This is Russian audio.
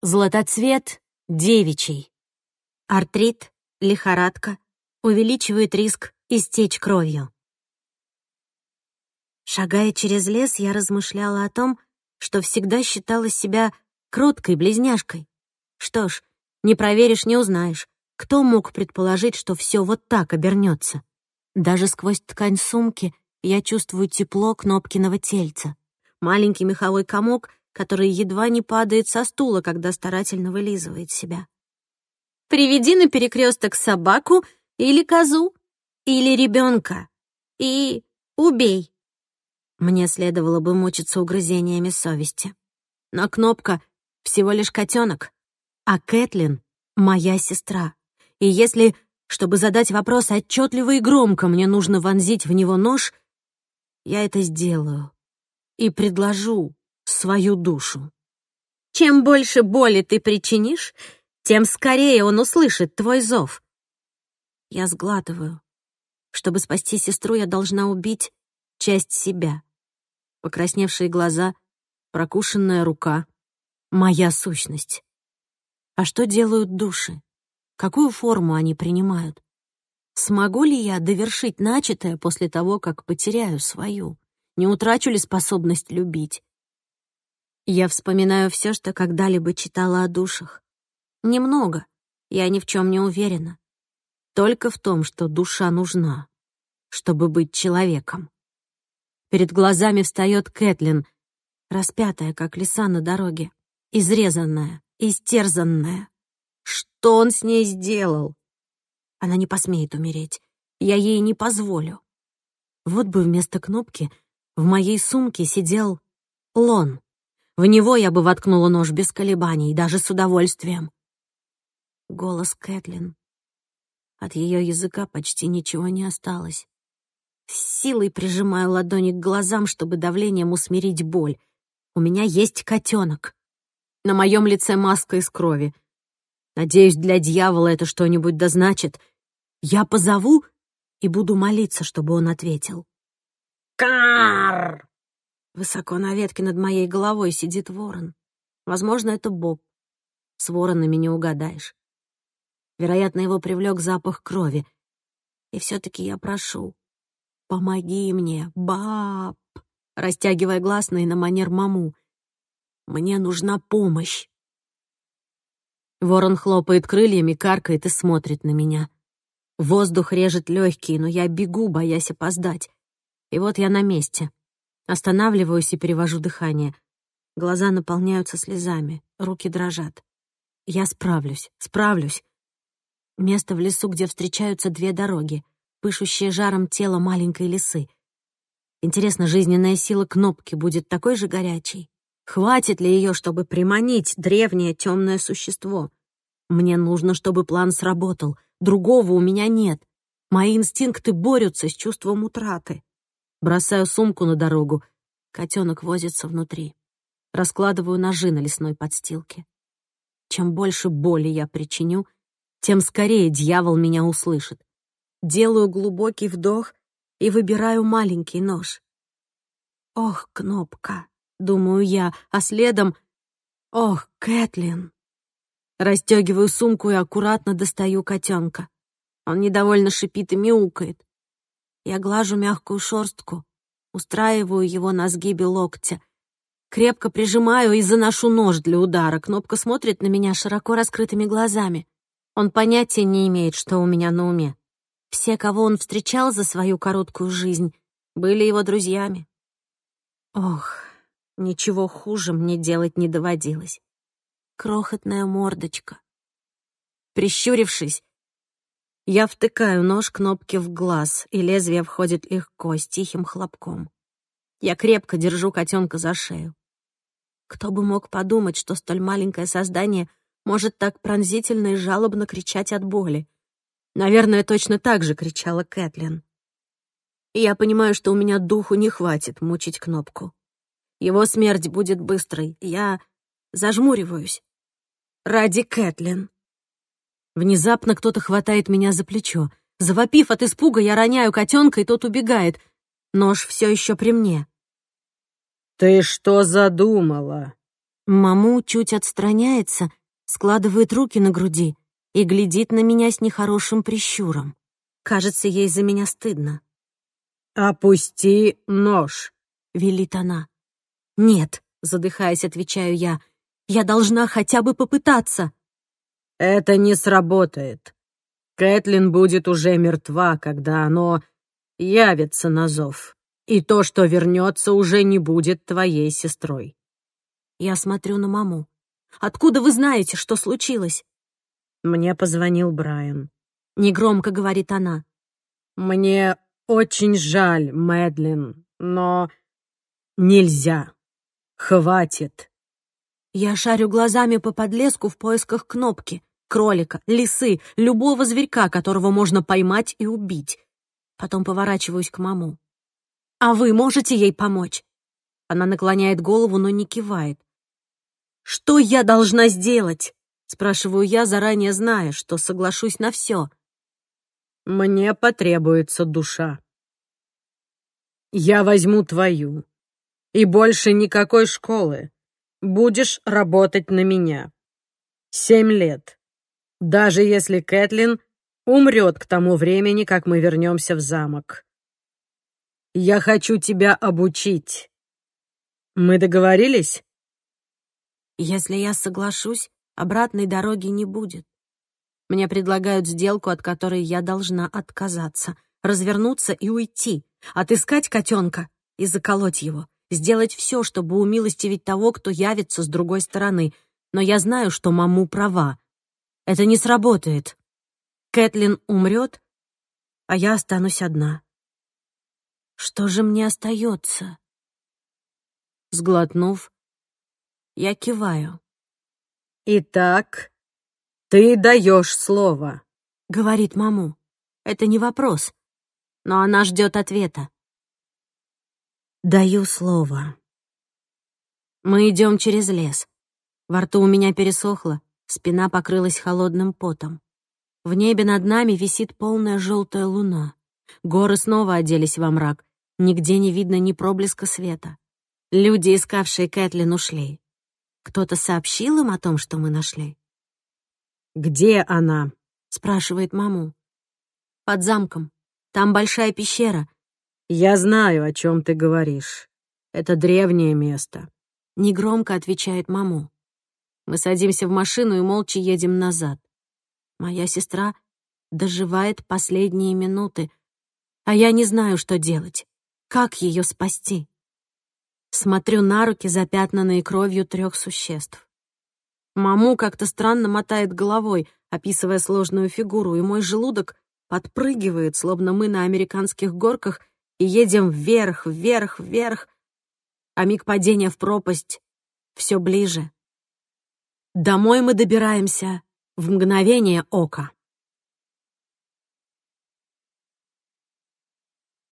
Златоцвет девичий. Артрит, лихорадка увеличивают риск истечь кровью. Шагая через лес, я размышляла о том, что всегда считала себя кроткой близняшкой. Что ж, не проверишь, не узнаешь. Кто мог предположить, что все вот так обернется? Даже сквозь ткань сумки я чувствую тепло кнопкиного тельца. Маленький меховой комок который едва не падает со стула, когда старательно вылизывает себя. «Приведи на перекресток собаку или козу, или ребенка, и убей». Мне следовало бы мучиться угрызениями совести. Но кнопка — всего лишь котенок, а Кэтлин — моя сестра. И если, чтобы задать вопрос отчетливо и громко, мне нужно вонзить в него нож, я это сделаю и предложу свою душу. Чем больше боли ты причинишь, тем скорее он услышит твой зов. Я сглатываю. Чтобы спасти сестру, я должна убить часть себя. Покрасневшие глаза, прокушенная рука, моя сущность. А что делают души? Какую форму они принимают? Смогу ли я довершить начатое после того, как потеряю свою? Не утрачу ли способность любить? Я вспоминаю все, что когда-либо читала о душах. Немного. Я ни в чем не уверена. Только в том, что душа нужна, чтобы быть человеком. Перед глазами встает Кэтлин, распятая, как лиса на дороге, изрезанная, истерзанная. Что он с ней сделал? Она не посмеет умереть. Я ей не позволю. Вот бы вместо кнопки в моей сумке сидел Лон. В него я бы воткнула нож без колебаний, даже с удовольствием. Голос Кэтлин. От ее языка почти ничего не осталось. С силой прижимаю ладони к глазам, чтобы давлением усмирить боль. У меня есть котенок. На моем лице маска из крови. Надеюсь, для дьявола это что-нибудь дозначит. Я позову и буду молиться, чтобы он ответил. Карр! Высоко на ветке над моей головой сидит ворон. Возможно, это Боб. С воронами не угадаешь. Вероятно, его привлек запах крови. И все-таки я прошу, помоги мне, баб, растягивая гласные на манер маму. Мне нужна помощь. Ворон хлопает крыльями, каркает и смотрит на меня. Воздух режет легкие, но я бегу, боясь опоздать. И вот я на месте. Останавливаюсь и перевожу дыхание. Глаза наполняются слезами, руки дрожат. Я справлюсь, справлюсь. Место в лесу, где встречаются две дороги, пышущее жаром тело маленькой лисы. Интересно, жизненная сила кнопки будет такой же горячей? Хватит ли ее, чтобы приманить древнее темное существо? Мне нужно, чтобы план сработал. Другого у меня нет. Мои инстинкты борются с чувством утраты бросаю сумку на дорогу. Котенок возится внутри. Раскладываю ножи на лесной подстилке. Чем больше боли я причиню, тем скорее дьявол меня услышит. Делаю глубокий вдох и выбираю маленький нож. «Ох, кнопка!» — думаю я, а следом «Ох, Кэтлин!» Растёгиваю сумку и аккуратно достаю котенка. Он недовольно шипит и мяукает. Я глажу мягкую шерстку, устраиваю его на сгибе локтя, крепко прижимаю и заношу нож для удара. Кнопка смотрит на меня широко раскрытыми глазами. Он понятия не имеет, что у меня на уме. Все, кого он встречал за свою короткую жизнь, были его друзьями. Ох, ничего хуже мне делать не доводилось. Крохотная мордочка. Прищурившись, я втыкаю нож кнопки в глаз, и лезвие входит легко, с тихим хлопком. Я крепко держу котенка за шею. Кто бы мог подумать, что столь маленькое создание может так пронзительно и жалобно кричать от боли. Наверное, точно так же кричала Кэтлин. И я понимаю, что у меня духу не хватит мучить кнопку. Его смерть будет быстрой. Я зажмуриваюсь. Ради Кэтлин. Внезапно кто-то хватает меня за плечо. Завопив от испуга, я роняю котенка, и тот убегает. Нож все еще при мне. «Ты что задумала?» Маму чуть отстраняется, складывает руки на груди и глядит на меня с нехорошим прищуром. Кажется, ей за меня стыдно. «Опусти нож», — велит она. «Нет», — задыхаясь, отвечаю я, — «я должна хотя бы попытаться». Это не сработает. Кэтлин будет уже мертва, когда оно явится на зов. И то, что вернется, уже не будет твоей сестрой. Я смотрю на маму. Откуда вы знаете, что случилось? Мне позвонил Брайан. Негромко говорит она. Мне очень жаль, Мэдлин, но нельзя. Хватит. Я шарю глазами по подлеску в поисках кнопки кролика, лисы, любого зверька, которого можно поймать и убить. Потом поворачиваюсь к маму. «А вы можете ей помочь?» Она наклоняет голову, но не кивает. «Что я должна сделать?» Спрашиваю я, заранее зная, что соглашусь на все. «Мне потребуется душа. Я возьму твою. И больше никакой школы. Будешь работать на меня. Семь лет даже если Кэтлин умрет к тому времени, как мы вернемся в замок. Я хочу тебя обучить. Мы договорились? Если я соглашусь, обратной дороги не будет. Мне предлагают сделку, от которой я должна отказаться, развернуться и уйти, отыскать котенка и заколоть его, сделать все, чтобы умилостивить того, кто явится с другой стороны. Но я знаю, что маму права. Это не сработает. Кэтлин умрет, а я останусь одна. Что же мне остается? Сглотнув, я киваю. «Итак, ты даешь слово», — говорит маму. «Это не вопрос, но она ждет ответа». «Даю слово». Мы идем через лес. Во рту у меня пересохло, Спина покрылась холодным потом. В небе над нами висит полная желтая луна. Горы снова оделись во мрак. Нигде не видно ни проблеска света. Люди, искавшие Кэтлин, ушли. Кто-то сообщил им о том, что мы нашли? «Где она?» — спрашивает маму. «Под замком. Там большая пещера». «Я знаю, о чем ты говоришь. Это древнее место», — негромко отвечает маму. Мы садимся в машину и молча едем назад. Моя сестра доживает последние минуты, а я не знаю, что делать, как ее спасти. Смотрю на руки, запятнанные кровью трех существ. Маму как-то странно мотает головой, описывая сложную фигуру, и мой желудок подпрыгивает, словно мы на американских горках, и едем вверх, вверх, вверх, а миг падения в пропасть все ближе. Домой мы добираемся в мгновение ока.